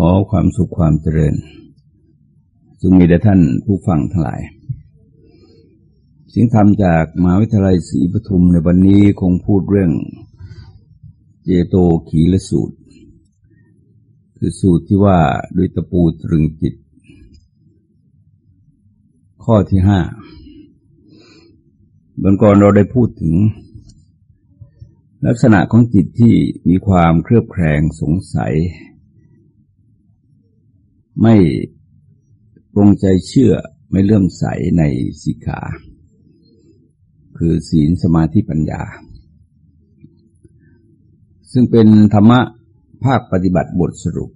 ขอความสุขความเจริญจงมีแด่ท่านผู้ฟังทั้งหลายสิ่งธรรมจากมหาวิทยาลัยศรีปทุมในวันนี้คงพูดเรื่อง เจโตขีละสูตร คือสูตรที่ว่าด้วยตะปูตรึงจิต ข้อที่ห้าบนก่อนเราได้พูดถึง ลักษณะของจิตที่มีความเครือบแคลงสงสัย ไม่ปรงใจเชื่อไม่เลื่อมใสในสิกขา คือศีลสมาธิปัญญา ซึ่งเป็นธรรมะภาคปฏิบัติบทสรุป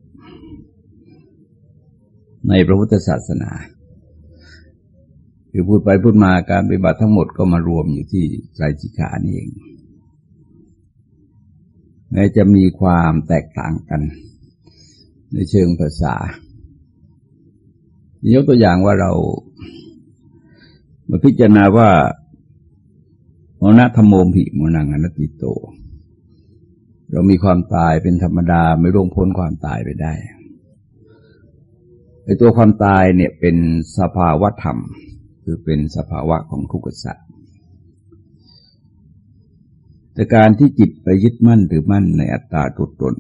ในพระพุทธศาสนาคือพูดไปพูดมาการปฏิบัติทั้งหมดก็มารวมอยู่ที่ไตรสิกขานี่เองแม้จะมีความแตกต่างกัน ในเชิงภาษา ยกตัวอย่างว่าเรา มาพิจารณาว่าโมนะธรรมโมผิมนังอนัตติโต เรามีความตายเป็นธรรมดาไม่ร่วงพ้นความตายไปได้ไอตัวความตายเนี่ยเป็นสภาวะธรรม คือเป็นสภาวะของทุกข์สัตว์แต่การที่จิตไปยึดมั่นหรือมั่นในอัตตาตัวตน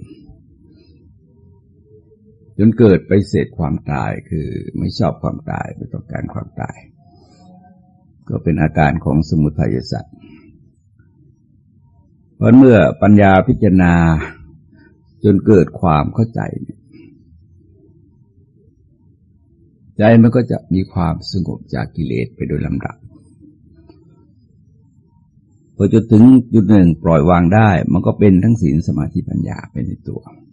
จนเกิดไปเสดความตายคือไม่ชอบความตายไม่ต้องการความตาย ก็เป็นอาการของสมุทัยสัตว์เพราะเมื่อปัญญาพิจารณาจนเกิดความเข้าใจ ใจมันก็จะมีความสงบจากกิเลสไปโดยลำดับพอจนถึงจุดหนึ่งปล่อยวางได้ มันก็เป็นทั้งศีลสมาธิปัญญาเป็นในตัวเ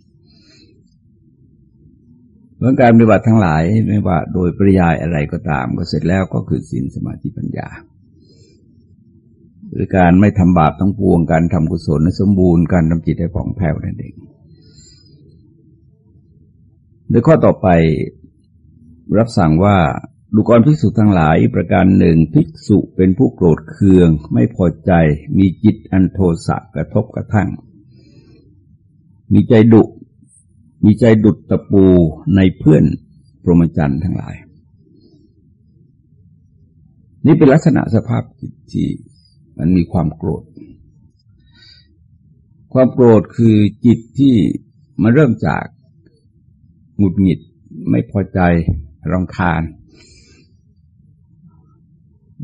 เมื่อการปฏิบัติทั้งหลายไม่ว่าโดยปริยายอะไรก็ตาม ก็เสร็จแล้วก็คือศีลสมาธิปัญญาหรือการไม่ทำบาปทั้งปวงการทำกุศลสมบูรณ์การทำจิตให้ผ่องแผ้วนั่นเองโดยข้อต่อไปรับสั่งว่าดูกรภิกษุทั้งหลายประการหนึ่งภิกษุเป็นผู้โกรธเคือง ไม่พอใจมีจิตอันโทสะกระทบกระทั่ง มีใจดุ มีใจดุดตะปูในเพื่อนพรหมจรรย์ทั้งหลาย นี่เป็นลักษณะสภาพจิตที่มันมีความโกรธ ความโกรธคือจิตที่มาเริ่มจากหงุดหงิดไม่พอใจรำคาญ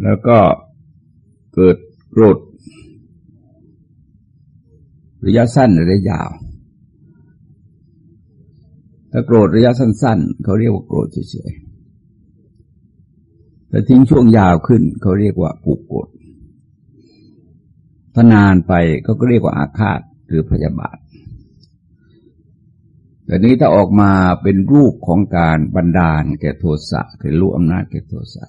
แล้วก็เกิดโกรธระยะสั้นหรือระยะยาว ถ้าโกรธระยะสั้น ๆ เขาเรียกว่าโกรธเฉยๆแต่ทิ้งช่วงยาวขึ้น เขาเรียกว่าผูกโกรธถ้านานไปก็เรียกว่าอาฆาตหรือพยาบาทแต่นี้ถ้าออกมาเป็นรูปของการบันดาลแก่โทสะคือรู้อำนาจแก่โทสะ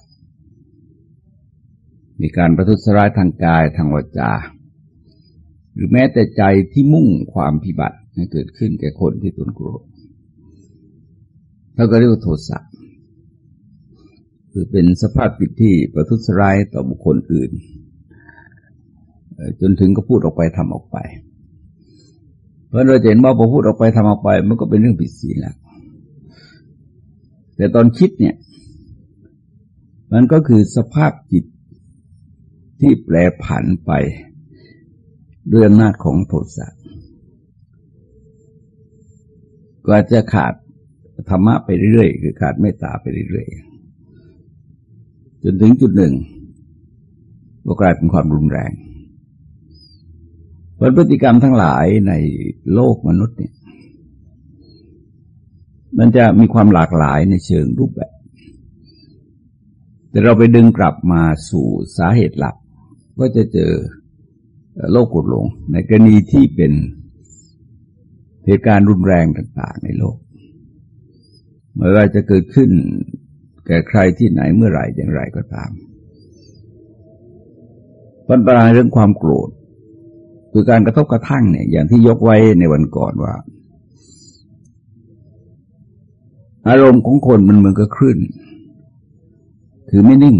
มีการประทุษร้ายทางกายทางวาจา หรือแม้แต่ใจที่มุ่งความพิบัติให้เกิดขึ้นแก่คนที่ตนโกรธ เขาก็เรียกว่าโทสะคือเป็นสภาพจิตที่ประทุษร้ายต่อบุคคลอื่น จนถึงก็พูดออกไปทำออกไป เพราะเราเห็นว่าพอพูดออกไปทำออกไป มันก็เป็นเรื่องผิดศีลแล้วแต่ตอนคิดเนี่ย มันก็คือสภาพจิตที่แปรผันไปด้วยอำนาจของโทสะก็จะขาด ธรรมะไปเรื่อยๆคือขาดเมตตาไปเรื่อยๆจนถึงจุดหนึ่งก็กลายเป็นความรุนแรงผลพฤติกรรมทั้งหลายในโลกมนุษย์เนี่ย มันจะมีความหลากหลายในเชิงรูปแบบ แต่เราไปดึงกลับมาสู่สาเหตุหลัก ก็จะเจอโลกกดลง ในกรณีที่เป็นเหตุการณ์รุนแรงต่าง ๆ ในโลก ไม่ว่าจะเกิดขึ้น แก่ใครที่ไหนเมื่อไหร่อย่างไรก็ตามปัญหาเรื่องความโกรธ คือการกระทบกระทั่งเนี่ย อย่างที่ยกไว้ในวันก่อนว่า อารมณ์ของคนมันเหมือนกับคลื่น คือไม่นิ่ง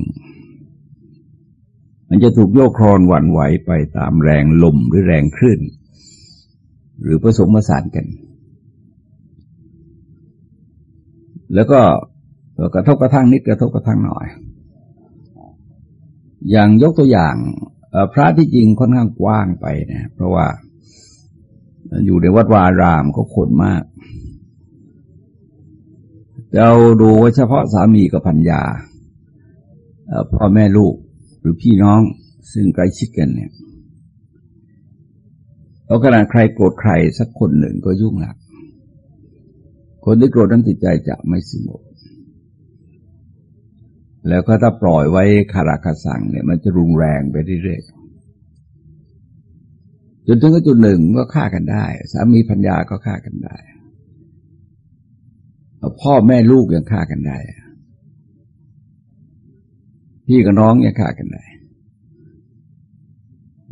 มันจะถูกโยกคลอนหวั่นไหวไปตามแรงลมหรือแรงคลื่น หรือผสมผสานกัน แล้วก็กระทบกระทั่งนิดกระทบกระทั่งหน่อย อย่างยกตัวอย่างพระที่จริงค่อนข้างกว้างไปนะเพราะว่าอยู่ในวัดวารามก็คนมาก เราดูว่าเฉพาะสามีกับพัญญาพ่อแม่ลูกหรือพี่น้องซึ่งใกล้ชิดกันเนี่ยเอาขนาดใครโกรธใครสักคนหนึ่งก็ยุ่งหนัก คนที่โกรธนั้นจิตใจจะไม่สงบแล้วก็ถ้าปล่อยไว้คาราคาสังเนี่ยมันจะรุนแรงไปเรื่อยๆจนถึงจุดหนึ่งก็ฆ่ากันได้ สามีพัญญาก็ฆ่ากันได้พ่อแม่ลูกยังฆ่ากันได้ พี่กับน้องยังฆ่ากันได้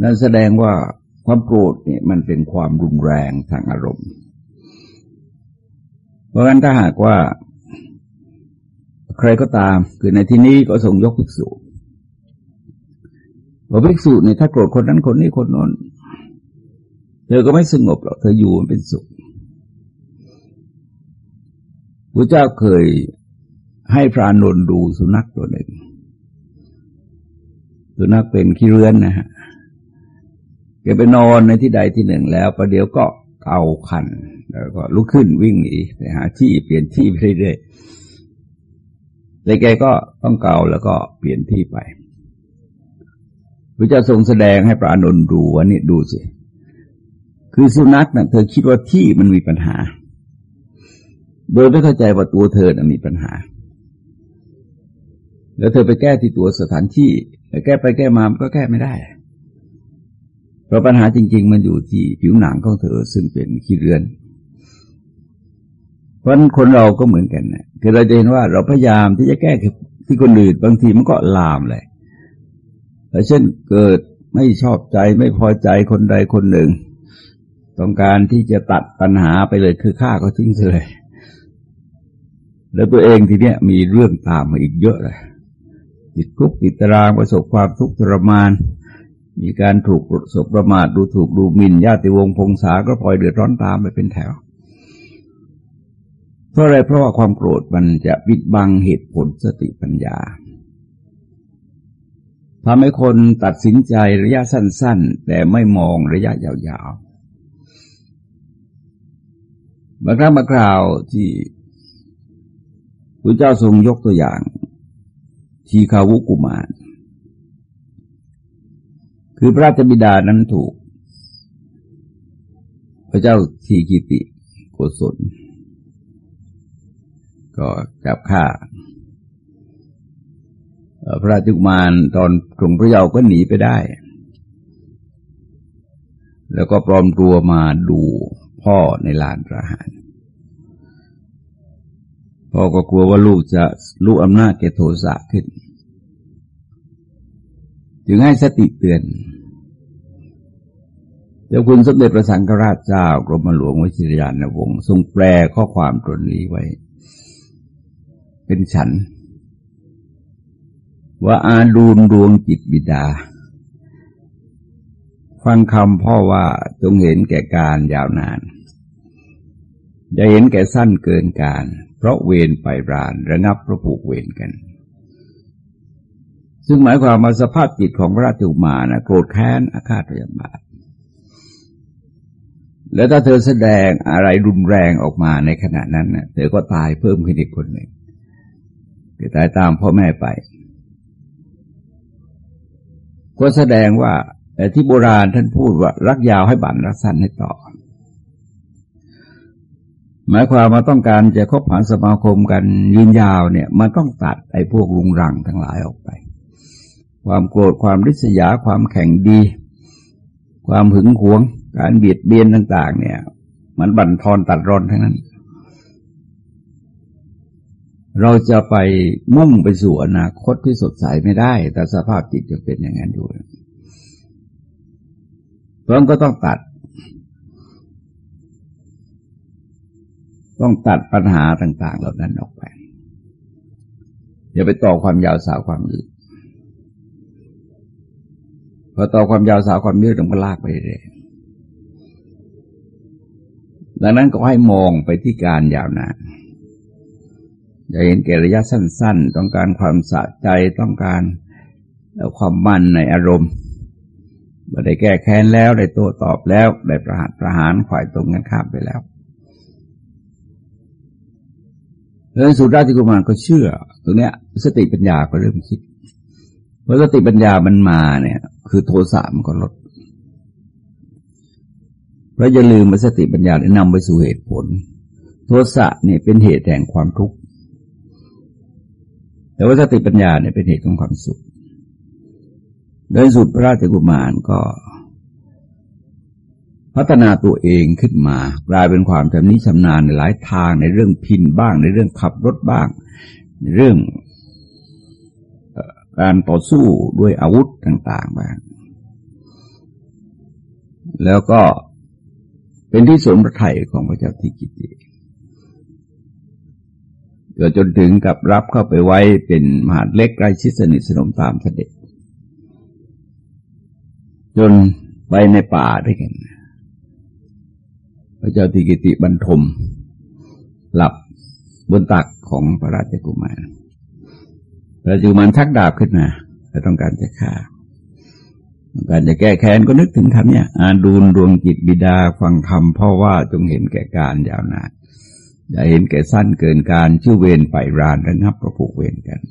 นั่นแสดงว่าความโกรธเนี่ยมันเป็นความรุนแรงทางอารมณ์ เพราะฉะนั้นถ้าหากว่า ใครก็ตาม คือในที่นี้ก็ส่งยกภิกษุว่าภิกษุเนี่ยถ้าโกรธคนนั้นคนนี้คนน้นเธอก็ไม่สงบหรอกเธออยู่มันเป็นสุขพระเจ้าเคยให้พระนนดูสุนัขตัวหนึ่ง สุนัขเป็นขี้เรือนนะฮะแกไปนอนในที่ใดที่หนึ่งแล้วประเดี๋ยวก็ เกาคัน แล้วก็ลุกขึ้นวิ่งหนีไปหาที่เปลี่ยนที่ไปเรื่อยๆแต่แกก็ต้องเกาแล้วก็เปลี่ยนที่ไปพระเจ้าทรงแสดงให้พระอนุนดูว่านี่ดูสิ คือสุนัขนะ่ะเธอคิดว่าที่มันมีปัญหา โดยไม่เข้าใจว่าตัวเธอนะมีปัญหา แล้วเธอไปแก้ที่ตัวสถานที่แก้ไปแก้มามันก็แก้ไม่ได้ ราะปัญหาจริง ๆ มันอยู่ที่ผิวหนังของเธอ ซึ่งเป็นขี้เรือน เพราะคนเราก็เหมือนกันนะคือเราจะเห็นว่าเราพยายามที่จะแก้ที่คนอื่นบางทีมันก็ลามเลยเช่นเกิดไม่ชอบใจไม่พอใจคนใดคนหนึ่ง ต้องการที่จะตัดปัญหาไปเลยคือฆ่าก็ทิ้งเลย แล้วตัวเองทีเนี้ยมีเรื่องตามมาอีกเยอะเลยติดคุกติดตารางประสบความทุกข์ทรมาน มีการถูกสบประมาทดูถูกดูหมิ่นญาติวงศ์พงษาก็พลอยเดือดร้อนตามไปเป็นแถว เพราะอะไรเพราะว่าความโกรธมันจะปิดบังเหตุผลสติปัญญาทำให้คนตัดสินใจระยะสั้น ๆ แต่ไม่มองระยะยาวๆบางครั้งบางคราวที่พระเจ้าทรงยกตัวอย่าง ทีคาวุกุมาร คือพระราชบิดานั้นถูก พระเจ้าทีกิติโกศลก็จับฆ่า พระราชกุมารตอนกรุงพระเยาว์ก็หนีไปได้ แล้วก็ปลอมตัวมาดูพ่อในลานประหาร พ่อก็กลัวว่าลูกจะลูกอำนาจแกโทสะขึ้น จึงให้สติเตือน จ้าคุณสมเด็จพระสังฆราชเจ้ากรมหลวงวชิรยานวงศ์ทรงแปลข้อความตรงนี้ไว้ เป็นฉัน ว่าอาดูนดวงจิตบิดา ฟังคำพ่อว่าจงเห็นแก่การยาวนาน อย่าเห็นแก่สั้นเกินการ เพราะเวรไปรานระงับพระผูกเวรกัน ซึ่งหมายความว่าสภาพจิตของพระราชุมานะโกรธแค้นอาฆาตพยาบาท แล้วถ้าเธอแสดงอะไรรุนแรงออกมาในขณะนั้นเธอก็ตายเพิ่มขึ้นอีกคนหนึ่งคือตายตามพ่อแม่ไป ก็แสดงว่าแต่ที่โบราณท่านพูดว่า รักยาวให้บั่นรักสั้นให้ต่อ หมายความมาต้องการจะคบหาสมาคมกันยืนยาวเนี่ย มันต้องตัดไอ้พวกรุงรังทั้งหลายออกไป ความโกรธความริษยาความแข่งดี ความหึงหวง การเบียดเบียนต่าง ๆ เนี่ย มันบั่นทอนตัดรอนทั้งนั้น เราจะไปมุ่งไปสู่อนาคตที่สดใสไม่ได้ แต่สภาพจิตจะเป็นอย่างนั้นอยู่เพราะก็ต้องตัด ต้องตัดปัญหาต่าง ๆ เหล่านั้นออกไปอย่าไปต่อความยาวสาวความยืดพอต่อความยาวสาวความยืดมันก็ลากไปเรื่อย ดังนั้นก็ให้มองไปที่การยาวนานจะเห็นแก่ระยะสั้น ๆ ต้องการความสะใจต้องการความมันในอารมณ์ม่ได้แก้แค้นแล้วได้โต้ตอบแล้วได้ประหารประหารฝ่ายตรงกันข้ามไปแล้วแล้วสุราธิกุมารก็เชื่อ ตรงเนี้ย สติปัญญาก็เริ่มคิดพอสติปัญญามันมาเนี่ย คือโทสะมันก็ลด เราจะลืมว่าสติปัญญาได้นำไปสู่เหตุผล โทสะเนี่ยเป็นเหตุแห่งความทุกข์แต่ว่าสติปัญญาเนี่ยเป็นเหตุของความสุขโดยสุดพระราชกุมารก็ พัฒนาตัวเองขึ้นมา กลายเป็นความชำนิชำนาญในหลายทางในเรื่องพินบ้าง ในเรื่องขับรถบ้าง ในเรื่องการต่อสู้ด้วยอาวุธต่าง ๆ บ้าง แล้วก็ เป็นที่สนพระไทยของพระเจ้าทิกิติเกิดจนถึงกับรับเข้าไปไว้เป็นมหาเล็กใกล้ชิดสนิทสนมตามเสด็จ จนไปในป่าด้วยกัน พระเจ้าติกิติบรรทม หลับบนตักของพระราชกุมารพระราชกุมารชักดาบขึ้นมาและต้องการจะฆ่า การจะแก้แค้นก็นึกถึงคำเนี่ยอาดูลดวงจิตบิดาฟังคำพ่อว่าจงเห็นแก่การยาวนานอย่าเห็นแก่สั้นเกินการชื่อเวรไปรานระงับประผูกเวรกัน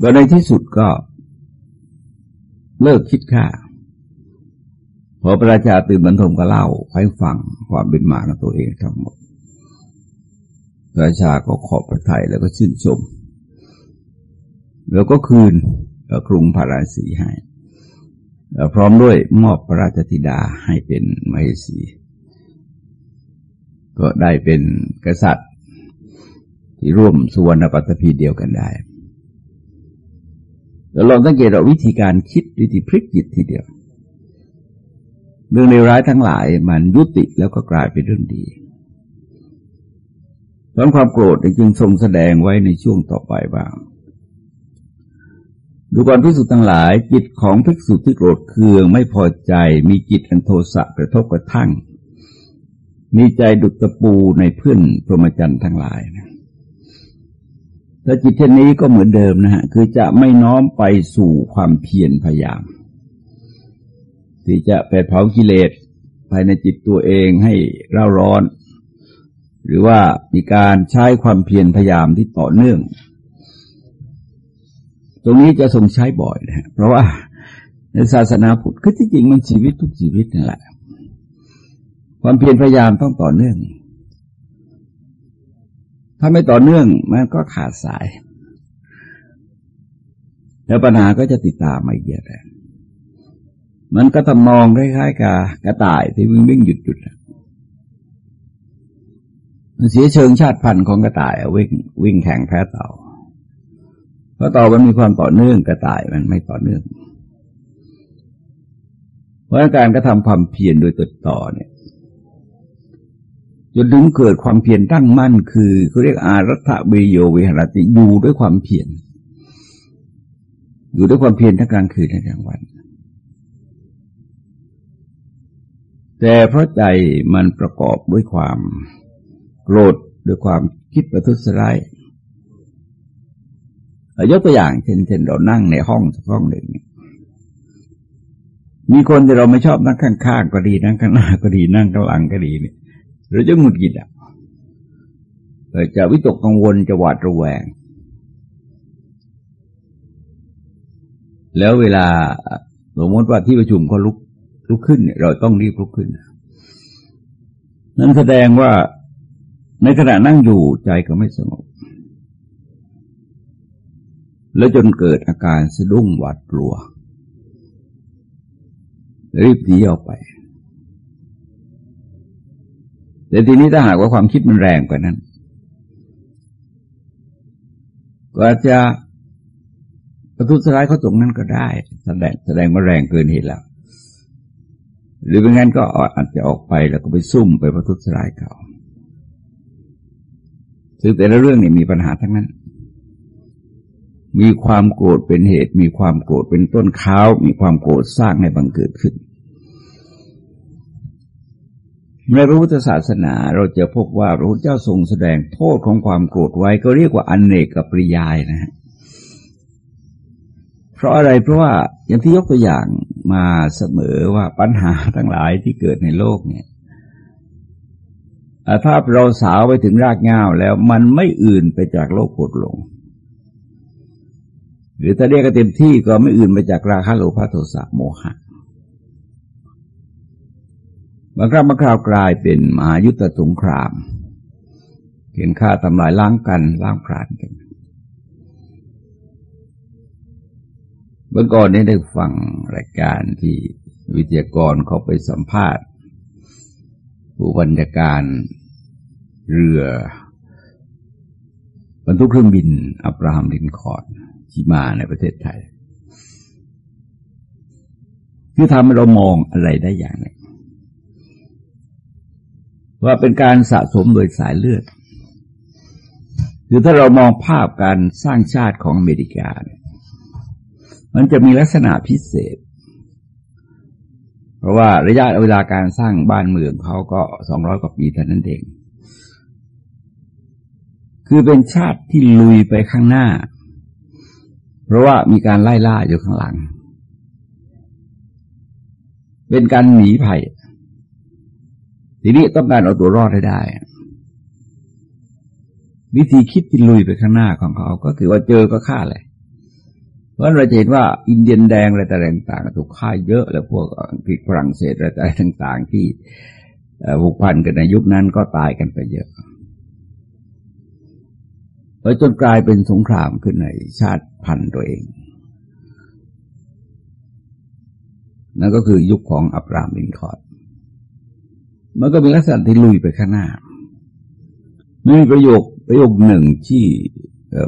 ก็ในที่สุดก็ เลิกคิดฆ่าพอพระราชาตื่นบรรทมก็เล่าให้ฟังความเป็นมาของตัวเองทั้งหมดพระราชาก็ขอบพระทัยแล้วก็ชื่นชม แล้วก็คืน กรุงพาราสีให้พร้อมด้วยมอบพระราชธิดาให้เป็นมเหสี ก็ได้เป็นกษัตริย์ ที่ร่วมสุวรรณปัตตภีเดียวกันได้แล้วลองสังเกตเราวิธีการคิดวิธีพลิกจิตทีเดียว เรื่องในร้ายทั้งหลายมันยุติแล้วก็กลายเป็นเรื่องดีเพราะความโกรธจึงทรงแสดงไว้ในช่วงต่อไปว่า ดูก่อนพิสุทั้งหลาย จิตของภิกษุที่โกรธเคืองไม่พอใจ มีจิตอันโทสะกระทบกระทั่ง มีใจดุจตะปูในเพื่อนพรหมจรรย์ทั้งหลายนะแต่จิตเช่นนี้ก็เหมือนเดิมนะฮะคือจะไม่น้อมไปสู่ความเพียรพยายามที่จะไปเผากิเลสภายในจิตตัวเองให้เร่าร้อน หรือว่ามีการใช้ความเพียรพยายามที่ต่อเนื่อง รงนี้จะทรงใช้บ่อยนะเพราะว่าในศาสนาพุทธคือที่จริงมันชีวิตทุกชีวิตนั่นแหละ ความเพียรพยายามต้องต่อเนื่อง ถ้าไม่ต่อเนื่องมันก็ขาดสาย แล้วปัญหาก็จะติดตามมาเยอะมันก็ทำนองคล้ายๆกับกระต่ายที่วิ่งวิ่งหยุดหยุดมันเสียเชิงชาติพันธุ์ของกระต่ายวิ่งวิ่งแข่งแพ้เต่า เพราะต่ามันมีความต่อเนื่องกระต่ายมันไม่ต่อเนื่อง เพราะการกระทำความเพียรโดยติดต่อเนี่ยจนถึงเกิดความเพียรตั้งมั่น คือเขาเรียกอารัฐเบโยวิหรติอยู่ด้วยความเพียรอยู่ด้วยความเพียรทั้งกลางคืนทั้งกลางวัน แต่เพราะใจมันประกอบด้วยความโกรธด้วยความคิดประทุษร้าย ยกตัวอย่างเช่นเช่นเรานั่งในห้องสักห้องหนึ่งมีคนที่เราไม่ชอบนั่งข้างๆก็ดีนั่งข้างหน้าก็ดีนั่งข้างหลังก็ดีเนี่ยเราจะหงุดหงิดอะจะวิตกกังวลจะหวาดระแวง แล้วเวลาสมมติว่าที่ประชุมเขาลุกลุกขึ้นเราต้องรีบลุกขึ้น นั่นแสดงว่าในขณะนั่งอยู่ใจก็ไม่สงบ แล้วจนเกิดอาการสะดุ้งหวาดกลัว รีบหนีออกไป แต่ทีนี้ถ้าหากว่าความคิดมันแรงกว่านั้น ก็จะประทุษร้ายเขาตรงนั้นก็ได้ แสดงแสดงว่าแรงเกินเหตุแล้ว หรือเป็นงั้นก็อาจจะออกไปแล้วก็ไปซุ่มไปประทุษร้ายเขาซึ่งแต่ละเรื่องนี่มีปัญหาทั้งนั้น มีความโกรธเป็นเหตุ มีความโกรธเป็นต้นข้าว มีความโกรธสร้างให้บังเกิดขึ้น ในพระพุทธศาสนาเราจะพบว่าพระพุทธเจ้าทรงแสดงโทษของความโกรธไว้ก็เรียกว่าอนเนกกับปริยายนะฮะเพราะอะไรเพราะว่าอย่างที่ยกตัวอย่างมาเสมอว่าปัญหาทั้งหลายที่เกิดในโลกเนี่ยถ้าเราสาวไปถึงรากง่าวแล้วมันไม่อื่นไปจากโลกโกรธหลง หรือถ้าเรียกกันเต็มที่ก็ไม่อื่นไปจากราคะโลภะโทสะโมหะบางครั้งบางคราวกลายเป็นมหายุทธสงครามเขียนฆ่าทำลายล้างกันล้างผลาญกันเมื่อก่อนนี้ได้ฟังรายการที่วิทยากรเขาไปสัมภาษณ์ ผู้บรรยการเรือบรรทุกเครื่องบินอับราฮัมลินคอร์ ที่มาในประเทศไทย คือทำให้เรามองอะไรได้อย่างหนึ่งว่าเป็นการสะสมโดยสายเลือดคือถ้าเรามองภาพการสร้างชาติของอเมริกา มันจะมีลักษณะพิเศษ เพราะว่าระยะเวลาการสร้างบ้านเมืองเขาก็สองร้อยกว่าปีเท่านั้นเอง คือเป็นชาติที่ลุยไปข้างหน้า เพราะว่ามีการไล่ล่าอยู่ข้างหลัง เป็นการหนีภัย ทีนี้ต้องการเอาตัวรอดให้ได้ วิธีคิดที่ลุยไปข้างหน้าของเขา ก็คือว่าเจอก็ฆ่าเลยเพราะเราเห็นว่าอินเดียนแดงอะไรต่างๆถูกฆ่าเยอะ แล้วพวกอังกฤษฝรั่งเศสอะไรต่างๆ ที่ผูกพันกันในยุคนั้นก็ตายกันไปเยอะ วจนกลายเป็นสงครามขึ้นในชาติพันธุ์ตัวเอง นั่นก็คือยุคของอับรามลินคอร์ดมันก็เป็นลักษณะที่ลุยไปข้างหน้ามีประโยคประโยคหนึ่งที่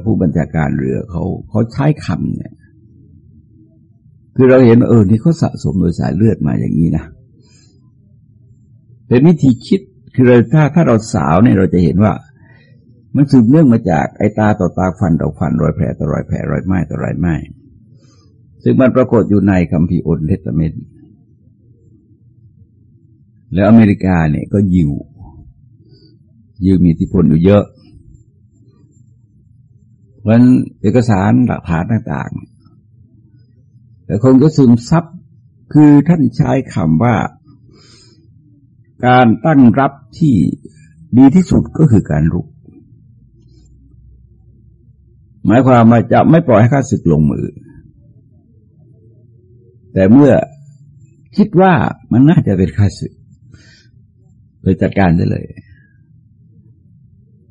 ผู้บัญชาการเรือเขาเขาใช้คำเนี่ย คือเราเห็นเออนี่เขาสะสมโดยสายเลือดมาอย่างนี้นะเป็นวิธีคิดคือถ้าถ้าเราสาวเนี่ยเราจะเห็นว่า มันสืบเนื่องมาจากไอ้ตาต่อตาฟันต่อฟันรอยแผลต่อรอยแผลรอยไหม้ต่อรอยไหม้ซึ่งมันปรากฏอยู่ในคัมภีร์ Old Testamentแล้วอเมริกาเนี่ยก็ยิวยิวมีอิทธิพลอยู่เยอะ เพราะฉะนั้นเอกสารหลักฐานต่างๆ แต่คงก็ซึมซับคือท่านใช้คำว่า การตั้งรับที่ดีที่สุดก็คือการรุก หมายความว่าจะไม่ปล่อยให้ข้าศึกลงมือ แต่เมื่อคิดว่ามันน่าจะเป็นข้าศึกไปจัดการได้เลย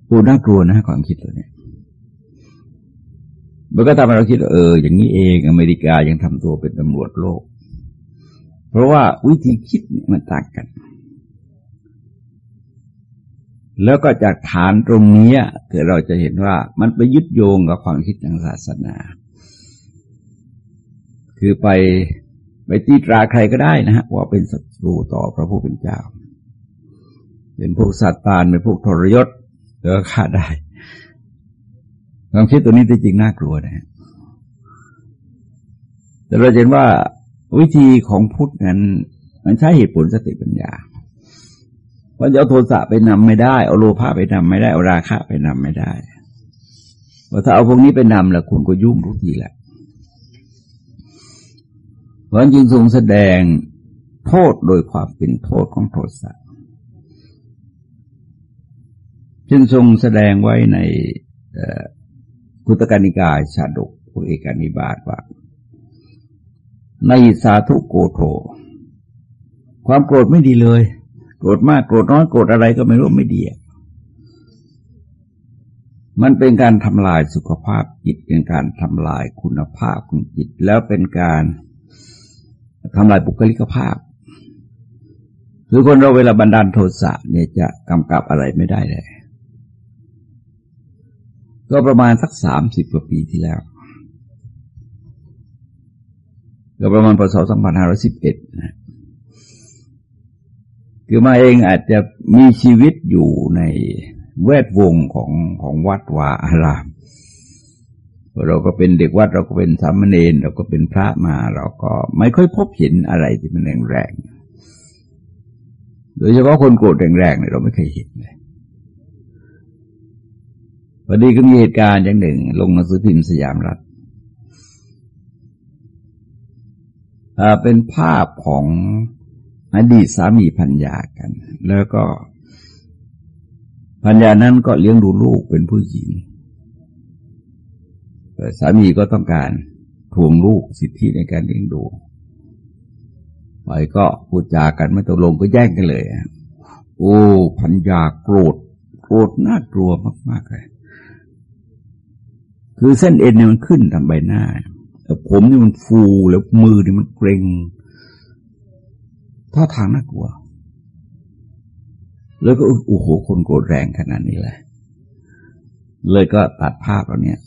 ปูน่ากลัวนะความคิดตัวนี้มันก็ทำให้เราคิดเออ อย่างนี้เองอเมริกายังทำตัวเป็นตำรวจโลก เพราะว่าวิธีคิดมันต่างกัน แล้วก็จากฐานตรงนี้เกิดเราจะเห็นว่ามันไปยึดโยงกับความคิดทางศาสนา คือไปไปตีตราใครก็ได้นะฮะว่าเป็นศัตรูต่อพระผู้เป็นเจ้า เป็นพวกสัตว์ตานเป็นพวกทรยศแล้วก็ฆ่าได้ความคิดตัวนี้จริงน่ากลัวนะแต่เราเห็นว่าวิธีของพุทธนั้น มันใช้เหตุผลสติปัญญา ว่าจะเอาโทสะไปนำไม่ได้ เอาโลภะไปนำไม่ได้ เอาราคะไปนำไม่ได้ว่าถ้าเอาพวกนี้ไปนำล้วคุณก็ยุ่งทุกทีแหละเพราะจึงทรงแสดงโทษโดยความเป็นโทษของโทสะซึ่งทรงแสดงไว้ในกุตกานิกายชาดกพวกเอกานิบาตว่า ในสาธุโกโธความโกรธไม่ดีเลย โกรธมากโกรธน้อยโกรธอะไรก็ไม่รู้ไม่ดีมันเป็นการทำลายสุขภาพจิตเป็นการทำลายคุณภาพของจิต แล้วเป็นการทำลายบุคลิกภาพคือคนเราเวลาบันดาลโทสะเนี่ยจะกำกับอะไรไม่ได้เลย ก็ประมาณสักสามสิบกว่าปีที่แล้วก็ประมาณพศสองพันห้าร้อยสิบเอ็ดนะ คือมาเองอาจจะมีชีวิตอยู่ในแวดวงของของวัดวาอาราม เราก็เป็นเด็กวัดเราก็เป็นสามเณรเราก็เป็นพระมา เราก็ไม่ค่อยพบเห็นอะไรที่มันแรงโดยเฉพาะคนโกรธแรงๆเนี่ยเราไม่เคยเห็นเลยพอดีก็มีเหตุการณ์อย่างหนึ่ง ลงหนังสือพิมพ์สยามรัฐเป็นภาพของ อดีตสามีพัญญากัน แล้วก็พัญญานั้นก็เลี้ยงดูลูกเป็นผู้หญิงสามีก็ต้องการทวงลูกสิทธิในการเลี้ยงดูไปก็พูดจากันไม่ตกลงก็แย่งกันเลย โอ้พัญญาโกรธ โกรธน่ากลัวมาก ๆ เลย คือเส้นเอ็นเนี่ยมันขึ้นทำใบหน้า แต่ผมนี่มันฟูแล้วมือนี่มันเกรง ท่าทางน่ากลัว แล้วก็โอ้โหคนโกรธแรงขนาดนี้แหละ เลยก็ตัดภาพเราเนี่ย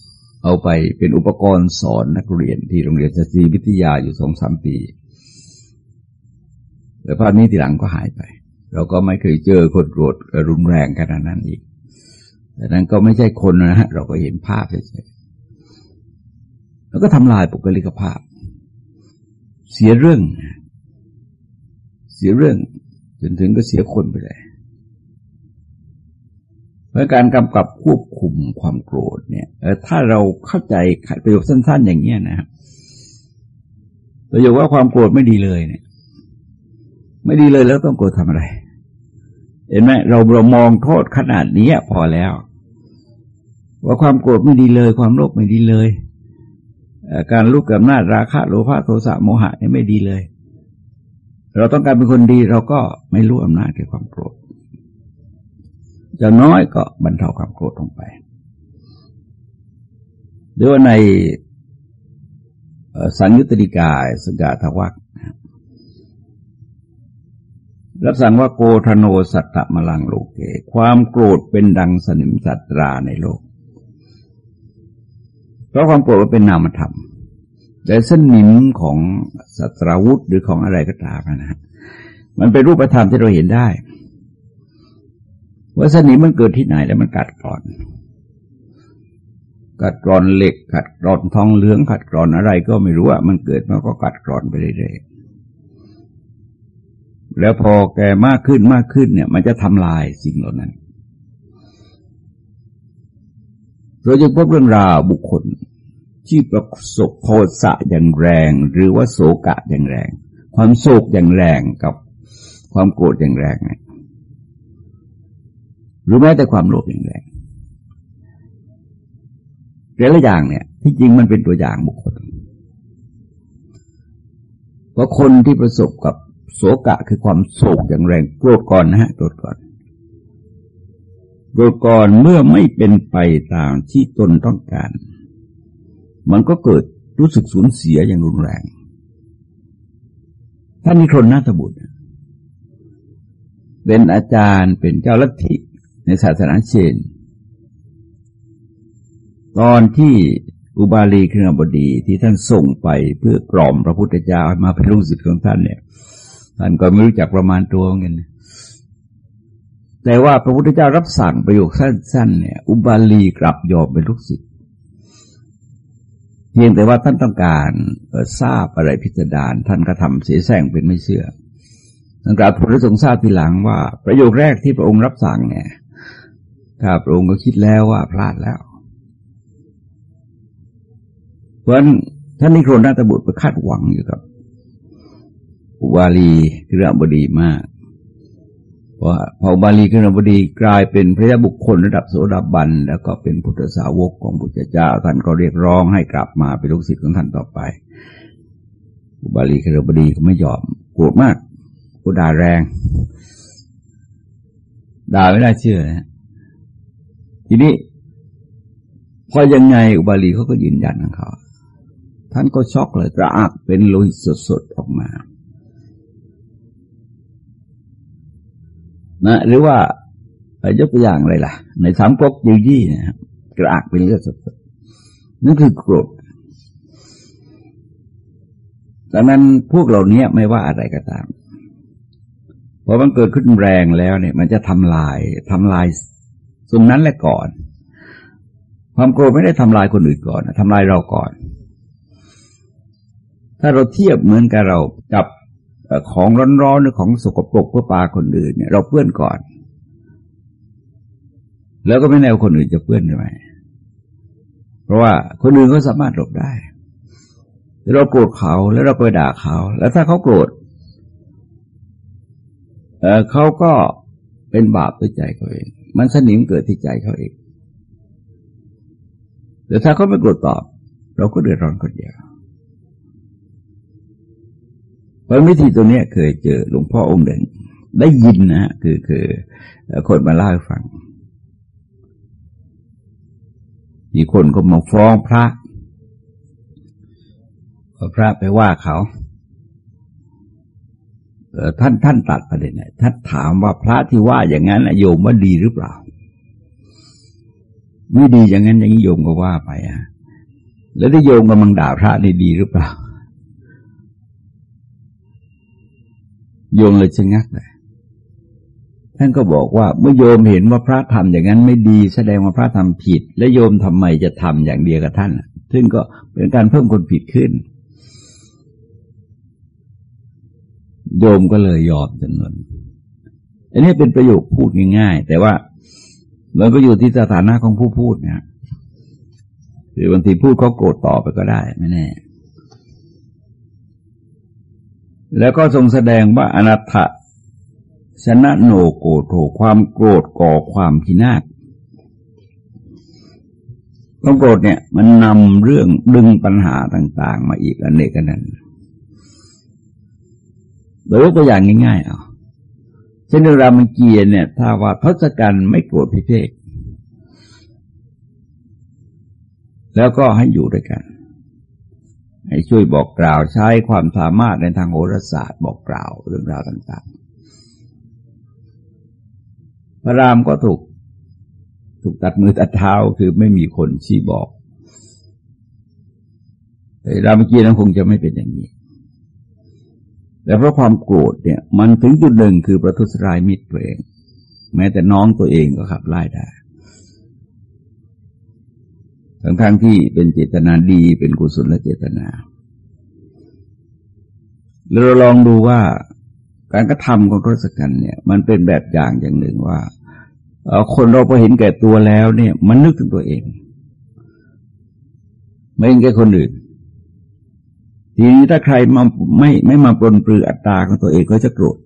เอาไปเป็นอุปกรณ์สอนนักเรียนที่โรงเรียนสตรีวิทยาอยู่สองสามปีแต่ภาพนี้ทีหลังก็หายไป เราก็ไม่เคยเจอคนโกรธรุนแรงขนาดนั้นอีก แต่นั้นก็ไม่ใช่คนนะฮะ เราก็เห็นภาพเฉยๆแล้วก็ทำลายปกลิกภาพ เสียเรื่อง สียเรื่องจนถึงก็เสียคนไปเลยเพราะการกำกับควบคุมความโกรธเนี่ยถ้าเราเข้าใจประโยคสั้น ๆ อย่างเงี้ยนะครับประโยคว่าความโกรธไม่ดีเลยเนี่ย ไม่ดีเลยแล้วต้องโกรธทำอะไร เห็นไหมเราเรามองโทษขนาดนี้พอแล้ว ว่าความโกรธไม่ดีเลย ความโลภไม่ดีเลย การลุกกับหน้าราคะโลภะโทสะโมหะนี่ไม่ดีเลย เราต้องการเป็นคนดีเราก็ไม่รู้อำนาจแก่ความโกรธจะน้อยก็บรรเทาความโกรธลงไปหรือว่าในสังยุตติกายสกาทวักรับสั่งว่าโกธโนสัตตมลังโลเก ความโกรธเป็นดังสนิมสัตราในโลก เพราะความโกรธเป็นนามธรรม แต่สนิมของสัตราวุธหรือของอะไรก็ตามนะฮะมันเป็นรูปธรรมที่เราเห็นได้ ว่าสนิมมันเกิดที่ไหนแล้วมันกัดกร่อน กัดกร่อนเหล็ก กัดกร่อนทองเหลืองกัดกร่อนอะไร ก็ไม่รู้ว่ามันเกิดมันก็กัดกร่อนไปเรื่อยๆแล้วพอแก่มากขึ้นมากขึ้นเนี่ย มันจะทำลายสิ่งเหล่านั้นเราจะพบเรื่องราวบุคคล ที่ประสบโทสะอย่างแรง หรือว่าโศกะอย่างแรง ความโศกอย่างแรงกับความโกรธอย่างแรงหรือแม้แต่ความโลภอย่างแรงแต่ละอย่างเนี่ย ที่จริงมันเป็นตัวอย่างบุคคลเพราะคนที่ประสบกับโศกะคือความโศกอย่างแรงโกรธก่อนนะฮะโกรธก่อนโกรธก่อนเมื่อไม่เป็นไปตามที่ตนต้องการ มันก็เกิดรู้สึกสูญเสียอย่างรุนแรง ท่านนิครนนาถบุตร เป็นอาจารย์เป็นเจ้าลัทธิในศาสนาเชน ตอนที่อุบาลีคณบดีที่ท่านส่งไปเพื่อกล่อมพระพุทธเจ้ามาเป็นลูกศิษย์ของท่านเนี่ย ท่านก็ไม่รู้จักประมาณตัวเงี้ยแต่ว่าพระพุทธเจ้ารับสั่งประโยคสั้น ๆ เนี่ย อุบาลีกลับยอมเป็นลูกศิษย์ เพียงแต่ว่าท่านต้องการทราบอะไรพิสดารท่านก็ทำเสียแซงเป็นไม่เชื่อสังกาผลทรงทราบทีหลังว่า ประโยคแรกที่พระองค์รับสั่งเนี่ยข้าพระองค์ก็คิดแล้วว่าพลาดแล้ว เพราะท่านนิโครนาตบุตรไปคาดหวังอยู่กับ อุบาลีคือรบดีมาก เพราะพอบาลีคือรบดีกลายเป็นพระยาบุคคลระดับโสดาบัน แล้วก็เป็นพุทธสาวกของพุทธเจ้าท่านก็เรียกร้องให้กลับมาเป็นลูกศิษย์ของท่านต่อไปอุบาลีคือรบดีก็ไม่ยอมโกรธมากกูด่าแรงด่าไม่ได้เชื่อนะทีนี้พอยังไงอุบาลีเขาก็ยืนยันของเขาท่านก็ช็อกเลยกระอักเป็นโลหิตสดๆออกมา นะหรือว่ายกตัวอย่างอะไรล่ะ ในสามก๊กยูยี่นะครับกระอักเป็นเลือดสดๆนั่นคือโกรธดังนั้นพวกเหล่านี้ไม่ว่าอะไรก็ตามพอมันเกิดขึ้นแรงแล้วเนี่ย มันจะทำลายทำลายตรงนั้นแหละก่อน ความโกรธไม่ได้ทำลายคนอื่นก่อนทำลายเราก่อน ถ้าเราเทียบเหมือนกับเรากับ ของร้อนๆหรือของสกปรกเพื่อปาคนอื่นเนี่ยเราเปื้อนก่อน แล้วก็ไม่แน่คนอื่นจะเปื้อนทำไมเพราะว่าคนอื่นก็สามารถหลบได้เราโกรธเขาแล้วเราไปด่าเขา แล้วถ้าเขาโกรธเเขาก็เป็นบาปด้วยใจเขาเอง มันสนิมเกิดที่ใจเขาเองแต่ถ้าเขาไม่โกรธตอบ เราก็เดือดร้อนคนเดียว ราะวิธีตัวนี้เคยเจอหลวงพ่อองค์หนึ่ง ได้ยินนะคือคือคนมาเล่าให้ฟัง มีคนก็มาฟ้องพระพระไปว่าเขาท่านท่านตัดประเด็นท่านถามว่าพระที่ว่าอย่างนั้นโยมว่าดีหรือเปล่า ไม่ดีอย่างนั้นอย่างนี้โยมก็ว่าไปอะแล้วที่โยมกำลังด่าพระนี่ดีหรือเปล่า โยมเลยชะงักเลยท่านก็บอกว่าเมื่อโยมเห็นว่าพระทำอย่างนั้นไม่ดีแสดงว่าพระทำผิด และโยมทำไมจะทำอย่างเดียวกับท่านซึ่งก็เป็นการเพิ่มคนผิดขึ้น โยมก็เลยยอมจำนวนอันนี้เป็นประโยคพูดง่ายๆ แต่ว่ามันก็อยู่ที่สถานะของผู้พูดนะคือบางทีพูดเขาโกรธต่อไปก็ได้ไม่แน่ แล้วก็ทรงแสดงว่าอนัตถชนะโนโกโถความโกรธก่อความพินาศความโกรธเนี่ยมันนำเรื่องดึงปัญหาต่าง ๆ มาอีกอันเนกันนั้นโดยยกตัวอย่างง่ายๆเอาเช่นเรื่องรามเกียรติเนี่ย ถ้าว่าทศกัณฐ์ไม่โกรธพิเภกแล้วก็ให้อยู่ด้วยกัน ให้ช่วยบอกกล่าวใช้ความสามารถในทางโหราศาสตร์บอกกล่าวเรื่องราวต่างๆ พระรามก็ถูกถูกตัดมือตัดเท้าคือไม่มีคนชี้บอกแต่รามเกียรตินั้นคงจะไม่เป็นอย่างนี้ แต่เพราะความโกรธเนี่ย มันถึงจุดหนึ่งคือประทุษร้ายมิตรตัวเอง แม้แต่น้องตัวเองก็ขับไล่ได้ ทั้งทั้งที่เป็นเจตนาดีเป็นกุศลและเจตนาเราลองดูว่าการกระทำของทศกัณฐ์เนี่ย มันเป็นแบบอย่างอย่างหนึ่งว่าคนเราพอเห็นแก่ตัวแล้วเนี่ย มันนึกถึงตัวเอง ไม่เห็นแก่คนอื่น ทีนี้ถ้าใครมาไม่ไม่มาปลนปลืออัตตาของตัวเองก็จะโกรธ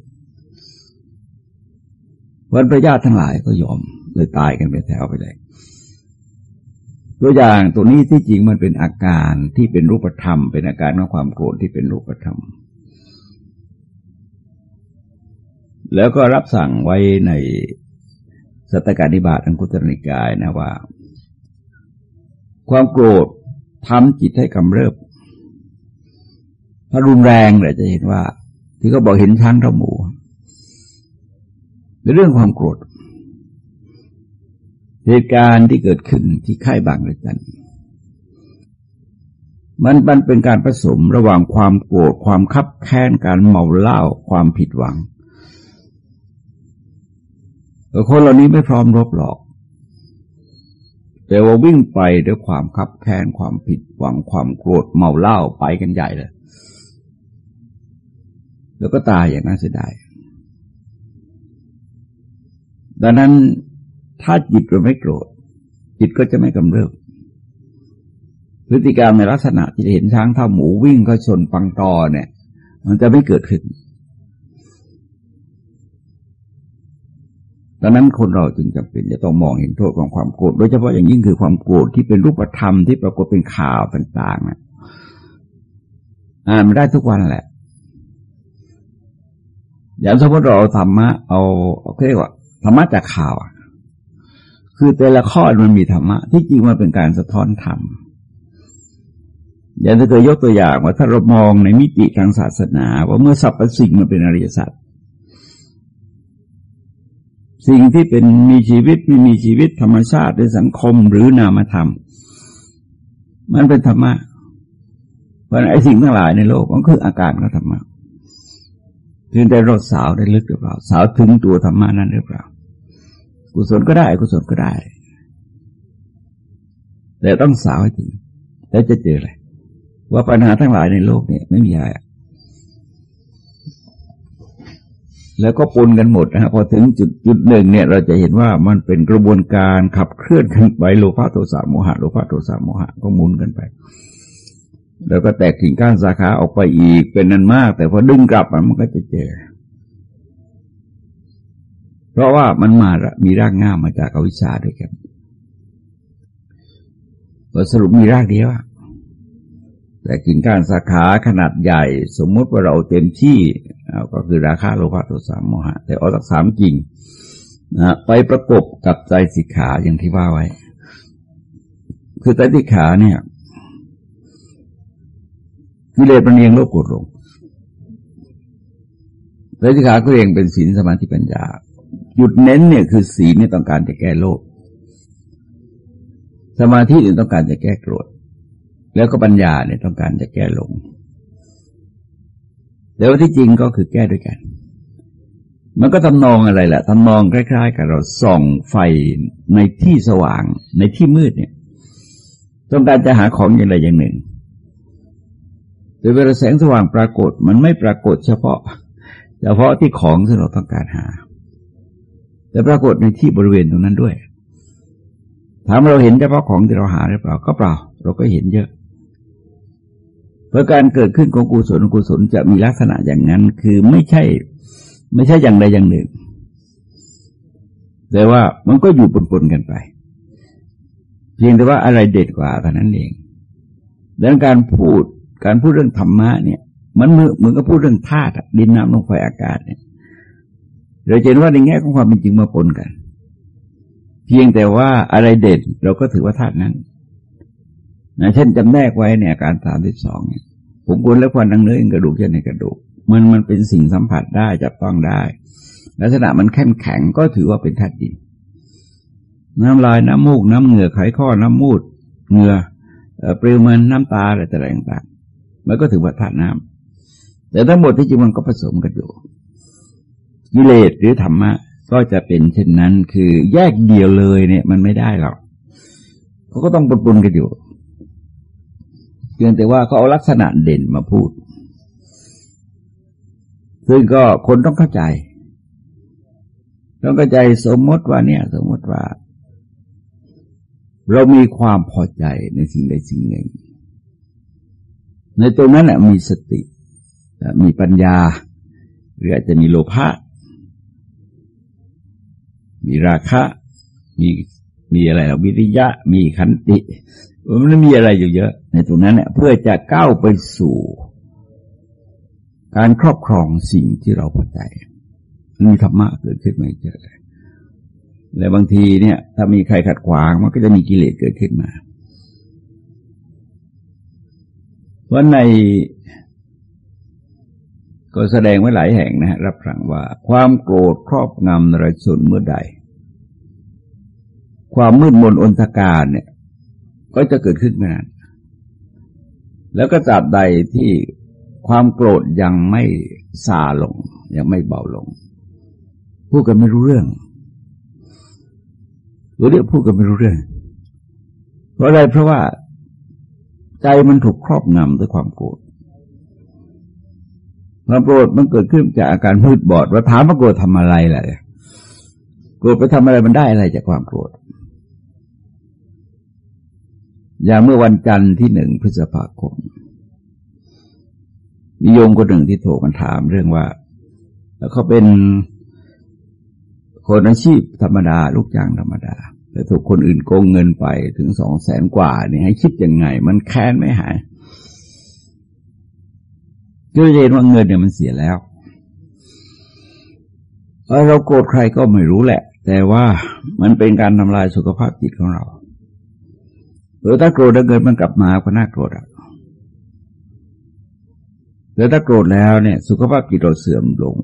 วันพระญาติทั้งหลายก็ยอมเลยตายกันไปแถวไปเลย ตัวอย่างตัวนี้ที่จริงมันเป็นอาการที่เป็นรูปธรรม เป็นอาการของความโกรธที่เป็นรูปธรรม แล้วก็รับสั่งไว้ในสัตตการิบาตอังคุตรนิกายนะว่า ความโกรธทำจิตให้กำเริบถ้ารุนแรงเราจะเห็นว่า ที่เขาบอกเห็นช้างเท่าหมูเป็นเรื่องความโกรธ เหตุการณ์ที่เกิดขึ้นที่ค่ายบางระจันมันมันเป็นการผสมระหว่างความโกรธความคับแค้นการเมาเหล้าความผิดหวังคนเหล่านี้ไม่พร้อมรบหรอก แต่ว่าวิ่งไปด้วยความคับแค้นความผิดหวังความโกรธเมาเหล้าไปกันใหญ่เลย แล้วก็ตายอย่างน่าเสียดายดังนั้น ถ้าจิตเราไม่โกรธ จิตก็จะไม่กำเริบพฤติกรรมในลักษณะที่เห็นช้างเท่าหมูวิ่งก็ชนปังตอเนี่ย มันจะไม่เกิดขึ้นดังนั้นคนเราจึงจำเป็นจะต้องมองเห็นโทษของความโกรธโดยเฉพาะอย่างยิ่งคือความโกรธที่เป็นรูปธรรมที่ปรากฏเป็นข่าวต่างๆนะอ่านไม่ได้ทุกวันแหละ อย่างสมมติเราเอาธรรมะเอาเรียกว่าธรรมะจากข่าว คือแต่ละข้อมันมีธรรมะ ที่จริงมันเป็นการสะท้อนธรรมอย่างที่เคยยกตัวอย่างว่าถ้าเรามองในมิติทางศาสนา ว่าเมื่อสรรพสิ่งมันเป็นอริยสัจสิ่งที่เป็นมีชีวิตไม่มีชีวิตธรรมชาติในสังคมหรือนามธรรม มันเป็นธรรมะเพราะไอ้สิ่งทั้งหลายในโลกมันคืออาการของธรรมะถึงได้รสสาวได้ลึกหรือเปล่า สาวถึงตัวธรรมานั้นหรือเปล่า กุศลก็ได้กุศลก็ได้ แต่ต้องสาวให้ถึงแล้วจะเจออะไรว่าปัญหาทั้งหลายในโลกเนี่ยไม่มีอะไรแล้วก็ปนกันหมดนะฮะพอถึงจุดจุดหนึ่งเนี่ย เราจะเห็นว่ามันเป็นกระบวนการขับเคลื่อนกันไปโลภะโทสะโมหะโลภะโทสะโมหะก็หมุนกันไป แล้วก็แตกกิ่งก้านสาขาออกไปอีกเป็นนันมาก แต่พอดึงกลับมันก็จะเจอ เพราะว่ามันมามีรากง่ามมาจากอวิชชาด้วยกันสรุปมีรากเดียวแต่กิ่งก้านสาขาขนาดใหญ่ สมมุติว่าเราเต็มที่ก็คือราคาโลภะโทสะโมหะ แต่เอาสักสามกิ่งนะไปประกบกับใจสิกขาอย่างที่ว่าไว้ คือใจสิกขาเนี่ยกิเลสมันเองโลภโกรธลงใจสิกขาก็เองเป็นศีลสมาธิปัญญา หยุดเน้นเนี่ยคือศีลเนี่ยต้องการจะแก้โลภสมาธิเนี่ยต้องการจะแก้โกรธ แล้วก็ปัญญาเนี่ยต้องการจะแก้ลงแต่ว่าที่จริงก็คือแก้ด้วยกัน มันก็ทำนองอะไรแหละทำนองคล้ายๆ กับเราส่องไฟในที่สว่าง ในที่มืดเนี่ย ต้องการจะหาของอย่างใดอย่างหนึ่งแต่เวลาแสงสว่างปรากฏ มันไม่ปรากฏเฉพาะ เฉพาะที่ของที่เราต้องการหา แต่ปรากฏในที่บริเวณตรงนั้นด้วย ถามเราเห็นเฉพาะของที่เราหาหรือเปล่า ก็เปล่า เราก็เห็นเยอะ เพราะการเกิดขึ้นของกุศลกุศลจะมีลักษณะอย่างนั้น คือไม่ใช่ ไม่ใช่อย่างใดอย่างหนึ่ง แต่ว่ามันก็อยู่ปนๆกันไป เพียงแต่ว่าอะไรเด็ดกว่ากันนั้นเองดังการพูดการพูดเรื่องธรรมะเนี่ย มันเหมือนกับพูดเรื่องธาตุดินน้ำลมไฟอากาศเนี่ย เราเห็นว่าในแง่ของความเป็นจริงมาปนกัน เพียงแต่ว่าอะไรเด็ดเราก็ถือว่าธาตุนั้นนะเช่นจำแนกไว้เนี่ยการสามที่สองผมกวนและควันดังเนื้อกระดูกเช่นในกระดูก มันมันเป็นสิ่งสัมผัสได้จับต้องได้ ลักษณะมันแข็งแข็งก็ถือว่าเป็นธาตุดิน น้ำลายน้ำมูก น้ำเหงื่อไขข้อน้ำมูดเหงื่อเปลือมันน้ำตาอะไรต่างๆมันก็ถือว่าธาตุน้ำแต่ทั้งหมดที่จริงมันก็ผสมกันอยู่ กิเลสหรือธรรมะ ก็จะเป็นเช่นนั้น คือแยกเดียวเลยเนี่ย มันไม่ได้หรอกเขาก็ต้องปนๆกันอยู่เพียงแต่ว่าเขาเอาลักษณะเด่นมาพูด ซึ่งก็คนต้องเข้าใจ ต้องเข้าใจสมมติว่าเนี่ย สมมติว่า เรามีความพอใจในสิ่งใดสิ่งหนึ่ง ในตรงนั้นมีสติ มีปัญญา หรืออาจจะมีโลภะ มีราคะ มีมีอะไรวิริยะ มีขันติมันมีอะไรอยู่เยอะ ในตรงนั้นเนี่ยเพื่อจะก้าวไปสู่ การครอบครองสิ่งที่เราพอใจมีธรรมะเกิดขึ้นมาเจอและบางทีเนี่ย ถ้ามีใครขัดขวางมันก็จะมีกิเลสเกิดขึ้นมา เพราะในก็แสดงไว้หลายแห่งนะฮะรับสั่งว่า ความโกรธครอบงำนรชนเมื่อใด ความมืดมนอนตการเนี่ย ก็จะเกิดขึ้นไม่นาน แล้วก็จับใดที่ความโกรธยังไม่ซาลง ยังไม่เบาลง พูดกันไม่รู้เรื่องหรือเรียกพูดกันไม่รู้เรื่อง เพราะอะไรเพราะว่าใจมันถูกครอบงำด้วยความโกรธความโกรธมันเกิดขึ้นจากอาการมืดบอดว่าถามว่าโกรธทำอะไรล่ะโกรธไปทำอะไรมันได้อะไรจากความโกรธ อย่างเมื่อวันจันทร์ที่หนึ่งพฤษภาคมมีโยมคนหนึ่งที่โทรมาถามเรื่องว่าแล้วเขาเป็นคนอาชีพธรรมดา ลูกจ้างธรรมดา แต่ถูกคนอื่นโกงเงินไปถึงสองแสนกว่านี่ให้คิดยังไง มันแค้นไม่หายก็เห็นว่าเงินเนี่ยมันเสียแล้วเราโกรธใครก็ไม่รู้แหละ แต่ว่ามันเป็นการทำลายสุขภาพจิตของเรา หรือถ้าโกรธแล้วเกิดมันกลับมาก็น่าโกรธอะหรือถ้าโกรธแล้วเนี่ย สุขภาพจิตเราเสื่อมลง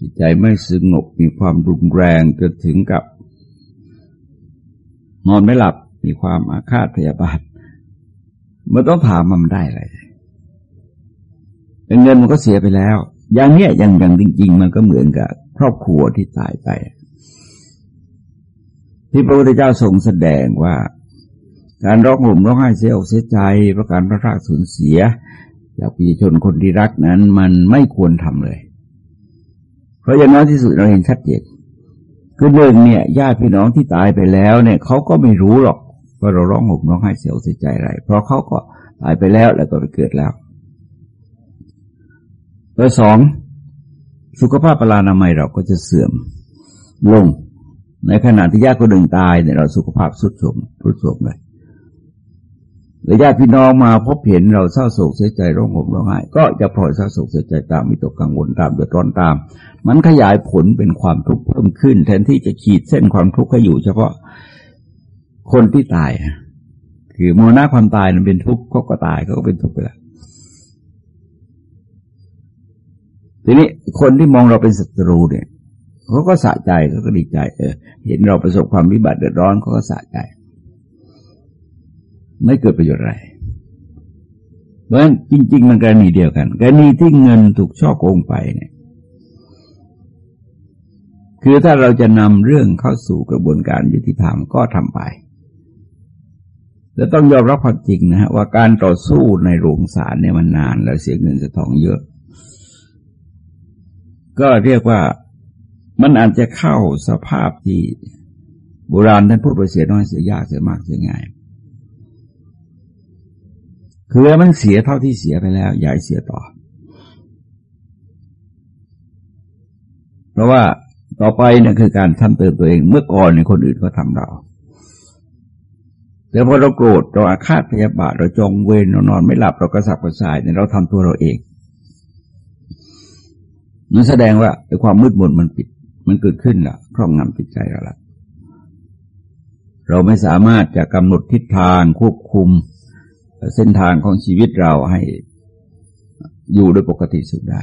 จิตใจไม่สงบมีความรุนแรงจนถึงกับ นอนไม่หลับมีความอาฆาตพยาบาทมันต้องถามมันได้อะไรเงินมันก็เสียไปแล้ว อย่างเนี้ยอย่างอย่างจริง ๆ มันก็เหมือนกับ ครอบครัวที่ตายไป ที่พระพุทธเจ้าทรงแสดงว่า การร้องห่มร้องไห้เสียอกเสียใจเพราะการพระรากสูญเสียจากปีชนคนที่รักนั้นมันไม่ควรทำเลย เพราะอย่างน้อยที่สุดเราเห็นชัดเจนคือหนึ่งเนี่ยญาติพี่น้องที่ตายไปแล้วเนี่ยเขาก็ไม่รู้หรอกว่าเราร้องห่มร้องไห้เสียวเสียใจอะไร เพราะเขาก็ตายไปแล้วแล้วก็ไปเกิดแล้วตัวสองสุขภาพปรานามัยเราก็จะเสื่อมลง ในขณะที่ญาติคนหนึ่งตายเนี่ยเราสุขภาพสุดโทรมรุดโทรมเลย รือญาติพี่น้องมาพบเห็นเราเศร้าโศกเสียใจร้องห่มร้องไห้ก็จะพลอยเศร้าโศกเสียใจตามมิตกกังวลตามเดือดร้อนตาม มันขยายผลเป็นความทุกข์เพิ่มขึ้น แทนที่จะขีดเส้นความทุกข์ให้อยู่ เฉพาะคนที่ตายคือโมนาความตายมันเป็นทุกข์เขาก็ตายเขาก็เป็นทุกข์ไปแล้วทีนี้คนที่มองเราเป็นศัตรูเนี่ยเขาก็สะใจเขาก็ดีใจ เออ เห็นเราประสบความวิบัติเดือดร้อนเขาก็สะใจ ไม่เกิดประโยชน์อะไร เพราะฉะนั้นจริง ๆ มันกรณีเดียวกันกรณีที่เงินถูกช่อโกงไปเนี่ยคือถ้าเราจะนำเรื่องเข้าสู่กระบวนการยุติธรรมก็ทำไปแต่ต้องยอมรับความจริงนะฮะว่าการต่อสู้ในโรงศาลเนี่ยมันนาน แล้วเสียเงินเสียทองเยอะ ก็เรียกว่ามันอาจจะเข้าสภาพที่โบราณท่านพูดไปเสียน้อยเสียยากเสียมากเสียง่าย คือมันเสียเท่าที่เสียไปแล้วอย่าเสียต่อ เพราะว่าต่อไปเนี่ยคือการทำเติมตัวเองเมื่อก่อนเนี่ยคนอื่นก็ทำเรา แต่พอเราโกรธเราอาฆาตพยาบาทเราจองเวรเรานอนไม่หลับเรากระสับกระส่ายเนี่ยเราทำตัวเราเองนั่นแสดงว่าความมืดมนมันปิด มันเกิดขึ้นละครอบงำจิตใจเราละเราไม่สามารถจะกำหนดทิศทางควบคุม เส้นทางของชีวิตเราให้อยู่โดยปกติสุขได้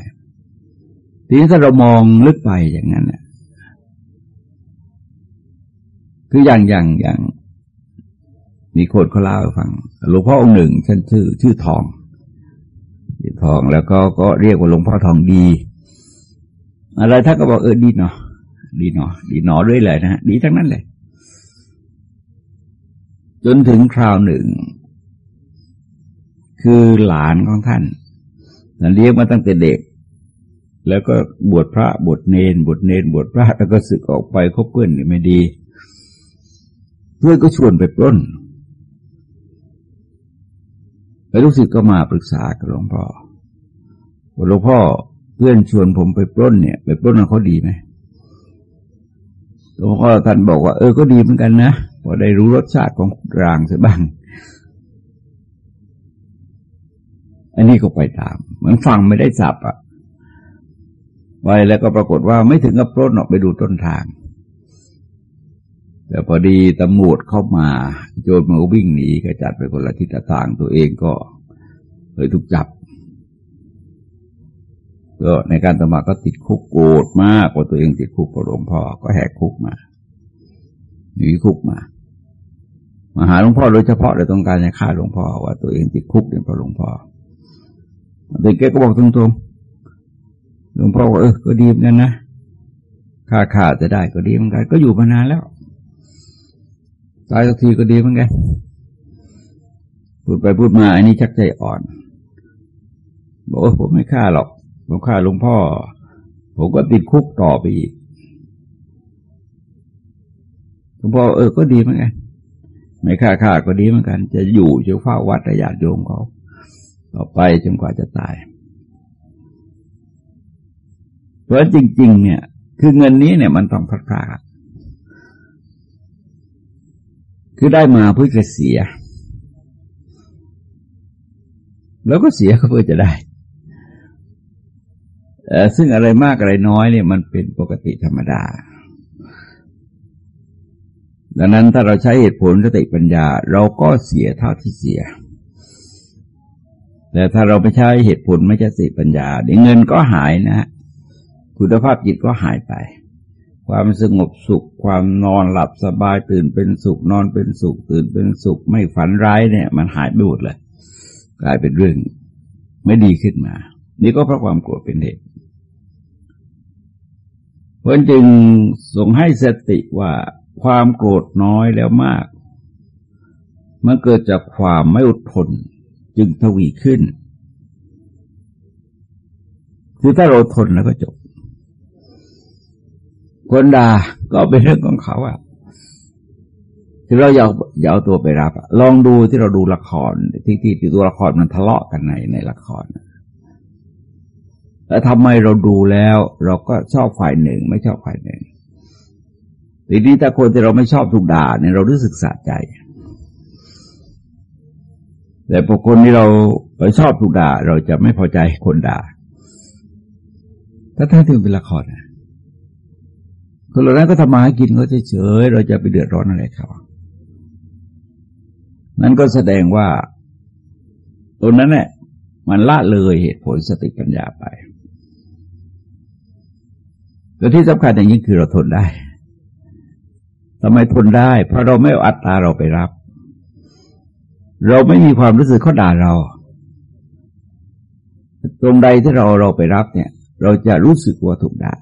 ทีนี้ถ้าเรามองลึกไปอย่างนั้นน่ะคืออย่างอย่างอย่าง มีคนเขาเล่าให้ฟังหลวงพ่อองค์หนึ่งชื่อชื่อชื่อทองทองแล้วก็ก็เรียกว่าหลวงพ่อทองดี อะไรท่านก็บอกเออดีเนาะดีเนาะดีเนาะด้วยเลยนะฮะดีทั้งนั้นเลย จนถึงคราวหนึ่ง คือหลานของท่านท่านเลี้ยงมาตั้งแต่เด็ก แล้วก็บวชพระบวชเนนบวชเนนบวชพระแล้วก็สึกออกไปคบเพื่อนนี่ไม่ดี เพื่อนก็ชวนไปปล้นแล้วลูกศิษย์ก็มาปรึกษากับหลวงพ่อหลวงพ่อเพื่อนชวนผมไปปล้นเนี่ย ไปปล้นเขาดีไหมหลวงพ่อท่านบอกว่าเออก็ดีเหมือนกันนะพอได้รู้รสชาติของรางเสักบ้าง อันนี้ก็ไปตาม เหมือนฟังไม่ได้สับอะไปแล้วก็ปรากฏว่าไม่ถึงกับปล้นออกไปดูต้นทาง แต่พอดีตำรวจเข้ามา โจรมาวิ่งหนีกระจัดไปคนละทิศทางตัวเองก็เลยถูกจับก็ในการตมาก็ติดคุกโกรธมากกว่าตัวเองติดคุกพอหลวงพ่อก็แหกคุกมาหนีคุกมามาหาหลวงพ่อโดยเฉพาะเลยต้องการจะฆ่าหลวงพ่อว่าตัวเองติดคุกเนี่ยเพราะหลวงพ่อ แต่แกก็บอกตรงๆหลวงพ่อว่าเออก็ดีเหมือนกันนะค่าขาดจะได้ก็ดีเหมือนกัน ก็อยู่มานานแล้ว ตายสักทีก็ดีเหมือนกัน พูดไปพูดมา อันนี้ชักใจอ่อน บอกว่าผมไม่ฆ่าหรอก ผมฆ่าหลวงพ่อ ผมก็ติดคุกต่อไปอีกหลวงพ่อเออก็ดีเหมือนกัน ไม่ฆ่าฆ่าก็ดีเหมือนกัน จะอยู่จะเฝ้าวัดระยาดโยมเขา ต่อไปจนกว่าจะตาย เพราะจริง ๆ เนี่ย คือเงินนี้เนี่ยมันต้องพัดพลาดคือได้มาเพื่อจะเสีย แล้วก็เสียก็เพื่อจะได้ ซึ่งอะไรมากอะไรน้อยเนี่ยมันเป็นปกติธรรมดา ดังนั้นถ้าเราใช้เหตุผลสติปัญญา เราก็เสียเท่าที่เสีย แต่ถ้าเราไม่ใช้เหตุผลไม่ใช่สติปัญญาเดี๋ยวเงินก็หายนะฮะคุณภาพจิตก็หายไป ความสงบสุข ความนอนหลับสบายตื่นเป็นสุขนอนเป็นสุข ตื่นเป็นสุข ไม่ฝันร้ายเนี่ย มันหายไปหมดเลยกลายเป็นเรื่องไม่ดีขึ้นมา นี่ก็เพราะความโกรธเป็นเหตุเพราะจึงส่งให้สติว่าความโกรธน้อยแล้วมาก มันเกิดจากความไม่อดทน จึงทวีขึ้น คือถ้าเราทนแล้วก็จบ คนด่าก็เป็นเรื่องของเขาอะที่เราอยากอยากเอาตัวไปรับลองดูที่เราดูละครที่ที่ตัวละครมันทะเลาะกันในในละครแล้วทำไมเราดูแล้ว เราก็ชอบฝ่ายหนึ่ง ไม่ชอบฝ่ายหนึ่งทีนี้ถ้าคนที่เราไม่ชอบถูกด่าเนี่ยเรารู้สึกสะใจ แต่พอคนที่เราชอบถูกด่า เราจะไม่พอใจคนด่า ถ้าท่านถึงเป็นละครนะคนเหล่านั้นก็ทำมาหากินก็เฉยเราจะไปเดือดร้อนอะไรเขานั่นก็แสดงว่าตรงนั้นเนี่ยมันละเลยเหตุผลสติปัญญาไปแต่ที่สำคัญอย่างนี้คือเราทนได้ทำไมทนได้ เพราะเราไม่เอาอัตตาเราไปรับ เราไม่มีความรู้สึกเขาด่าเรา ตรงใดที่เราเราไปรับเนี่ย เราจะรู้สึกว่าถูกด่า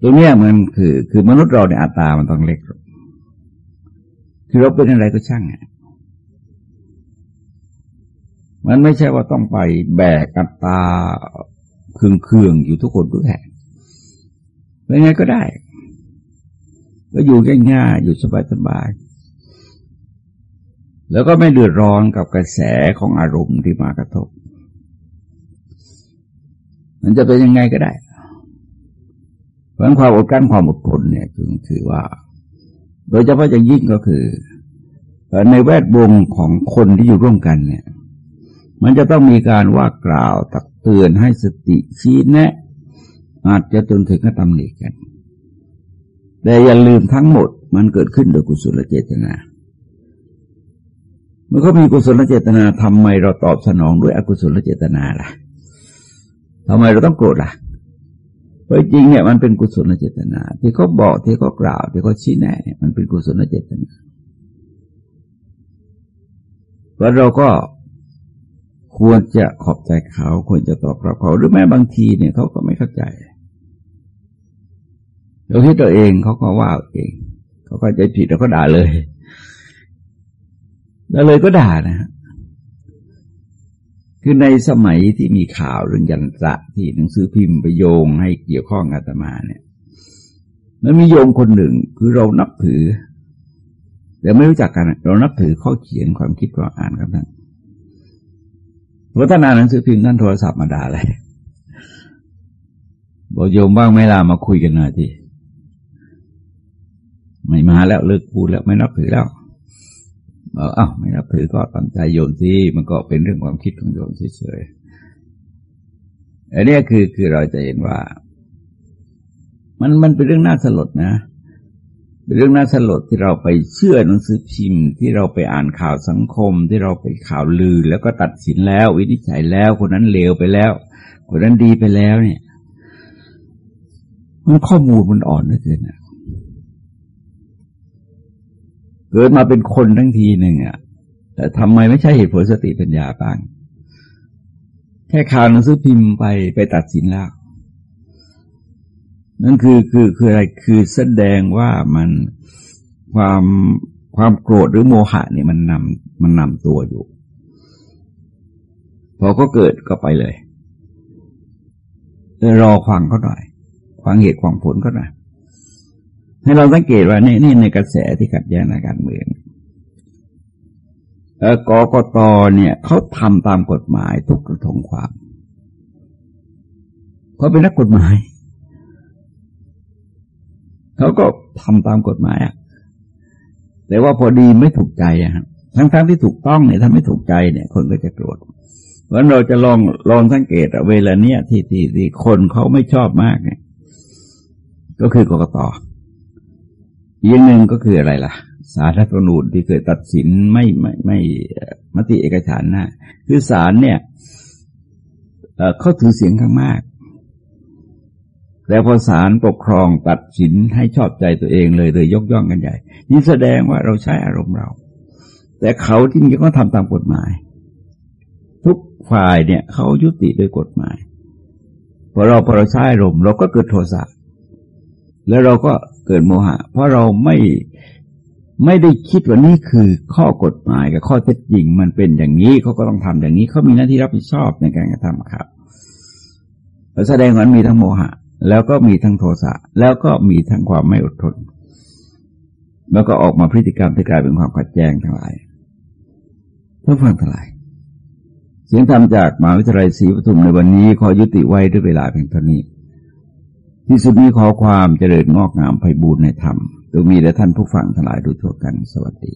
ตรงนี้มันคือคือมนุษย์เราในอัตตามันต้องเล็ก คือเราเป็นอะไรก็ช่างมันไม่ใช่ว่าต้องไปแบกอัตตาเคืองๆอยู่ทุกคนทุกแห่งเป็นไงก็ได้ ก็อยู่ง่ายๆอยู่สบายๆ แล้วก็ไม่เดือดร้อนกับกระแสของอารมณ์ที่มากระทบ มันจะเป็นยังไงก็ได้ เพราะความอดกั้นความอดทนเนี่ยจึงถือว่า โดยเฉพาะอย่างยิ่งก็คือในแวดวงของคนที่อยู่ร่วมกันเนี่ย มันจะต้องมีการว่ากล่าวตักเตือนให้สติชี้แนะ อาจจะจนถึงกับตำหนิกัน แต่อย่าลืมทั้งหมดมันเกิดขึ้นโดยกุศลเจตนา มื่อเขามีกุศลเจตนาทำไมเราตอบสนองด้วยอกุศลเจตนาล่ะทำไมเราต้องโกรธล่ะเพราะจริงเนี่ยมันเป็นกุศลเจตนา ที่เขาบอกที่เขากล่าวที่เขาชี้แนะเนี่ยมันเป็นกุศลเจตนาเพราะเราก็ควรจะขอบใจเขาควรจะตอบรับเขาหรือแม้บางทีเนี่ยเขาก็ไม่เข้าใจเราคิดตัวเองเขาก็ว่าเองเขาก็ใจผิดแล้วก็ด่าเลย แล้วเลยก็ด่านะฮะคือในสมัยที่มีข่าวเรื่องยันตระที่หนังสือพิมพ์ไปโยงให้เกี่ยวข้องอาตมาเนี่ย มันมีโยงคนหนึ่งคือเรานับถือ แต่ไม่รู้จักกัน เรานับถือข้อเขียนความคิดความอ่านกันทั้งวัฒนาหนังสือพิมพ์นั่นโทรศัพท์มาด่าเลยบอกโยมบ้างไม่ลามาคุยกันหน่อยทีไม่มาแล้วเลิกพูดแล้วไม่นับถือแล้ว บอกอ้าวไม่นับถือก็ตั้งใจโยมสิมันก็เป็นเรื่องความคิดของโยมเฉยๆอันนี้คือคือเราจะเห็นว่า มันมันเป็นเรื่องน่าสลดนะ เป็นเรื่องน่าสลดที่เราไปเชื่อหนังสือพิมพ์ ที่เราไปอ่านข่าวสังคม ที่เราไปข่าวลือ แล้วก็ตัดสินแล้ว วินิจฉัยแล้ว คนนั้นเลวไปแล้ว คนนั้นดีไปแล้วเนี่ย มันข้อมูลมันอ่อนเหลือเกินนะ เกิดมาเป็นคนทั้งทีหนึ่งอะ แต่ทำไมไม่ใช่เหตุผลสติปัญญาบ้าง แค่ข่าวหนังสือพิมพ์ไปไปตัดสินแล้ว นั่นคือคือคืออะไรคือแสดงว่ามันความความโกรธหรือโมหะเนี่ยมันนำมันนำตัวอยู่ พอก็เกิดก็ไปเลยรอฟังเขาหน่อยฟังเหตุความผลก็หน่อย ให้เราสังเกตว่านี่นี่ในกระแสที่ขัดแย้งในการเมืองกกตเนี่ยเขาทำตามกฎหมายทุกกระทงความเขาเป็นนักกฎหมายเขาก็ทำตามกฎหมายอะแต่ว่าพอดีไม่ถูกใจอะทั้งๆทที่ถูกต้องเนี่ยถ้าไม่ถูกใจเนี่ย คนก็จะโกรธเพราะเราจะลองลองสังเกตเวลาเนี้ยที่ที่ที่คนเขาไม่ชอบมากเนี่ย ก็คือกกต อีกหนึ่งก็คืออะไรล่ะ สารรัฐธรรมนูญที่เคยตัดสินไม่ไม่ไม่มติเอกฉันนะคือศาลเนี่ยเขาถือเสียงข้างมากแต่พอศาลปกครองตัดสินให้ชอบใจตัวเองเลยเลยยกย่องกันใหญ่ นี่แสดงว่าเราใช้อารมณ์เรา แต่เขาที่มีก็ทำตามกฎหมาย ทุกฝ่ายเนี่ยเขายุติโดยกฎหมายพอเราพอเราใช้อารมณ์เราก็เกิดโทสะแล้วเราก็ เกิดโมหะ เพราะเราไม่ไม่ได้คิดว่านี่คือข้อกฎหมายกับข้อเท็จจริงมันเป็นอย่างนี้เขาก็ต้องทำอย่างนี้เขามีหน้าที่รับผิดชอบในการกระทำครับแสดงว่ามีทั้งโมหะ แล้วก็มีทั้งโทสะแล้วก็มีทั้งความไม่อดทน แล้วก็ออกมาพฤติกรรมที่กลายเป็นความขัดแย้งทั้งหลายเพื่อฟังทั้งหลายเสียงธรรมจากมหาวิทยาลัยศรีปทุมในวันนี้ขอยุติไว้ด้วยเวลาเพียงเท่านี้ ที่สุดนี้ขอความเจริญงอกงามไพบูรณ์ในธรรมตัวมีและท่านผู้ฟังทั้งหลายโดยทั่วกันสวัสดี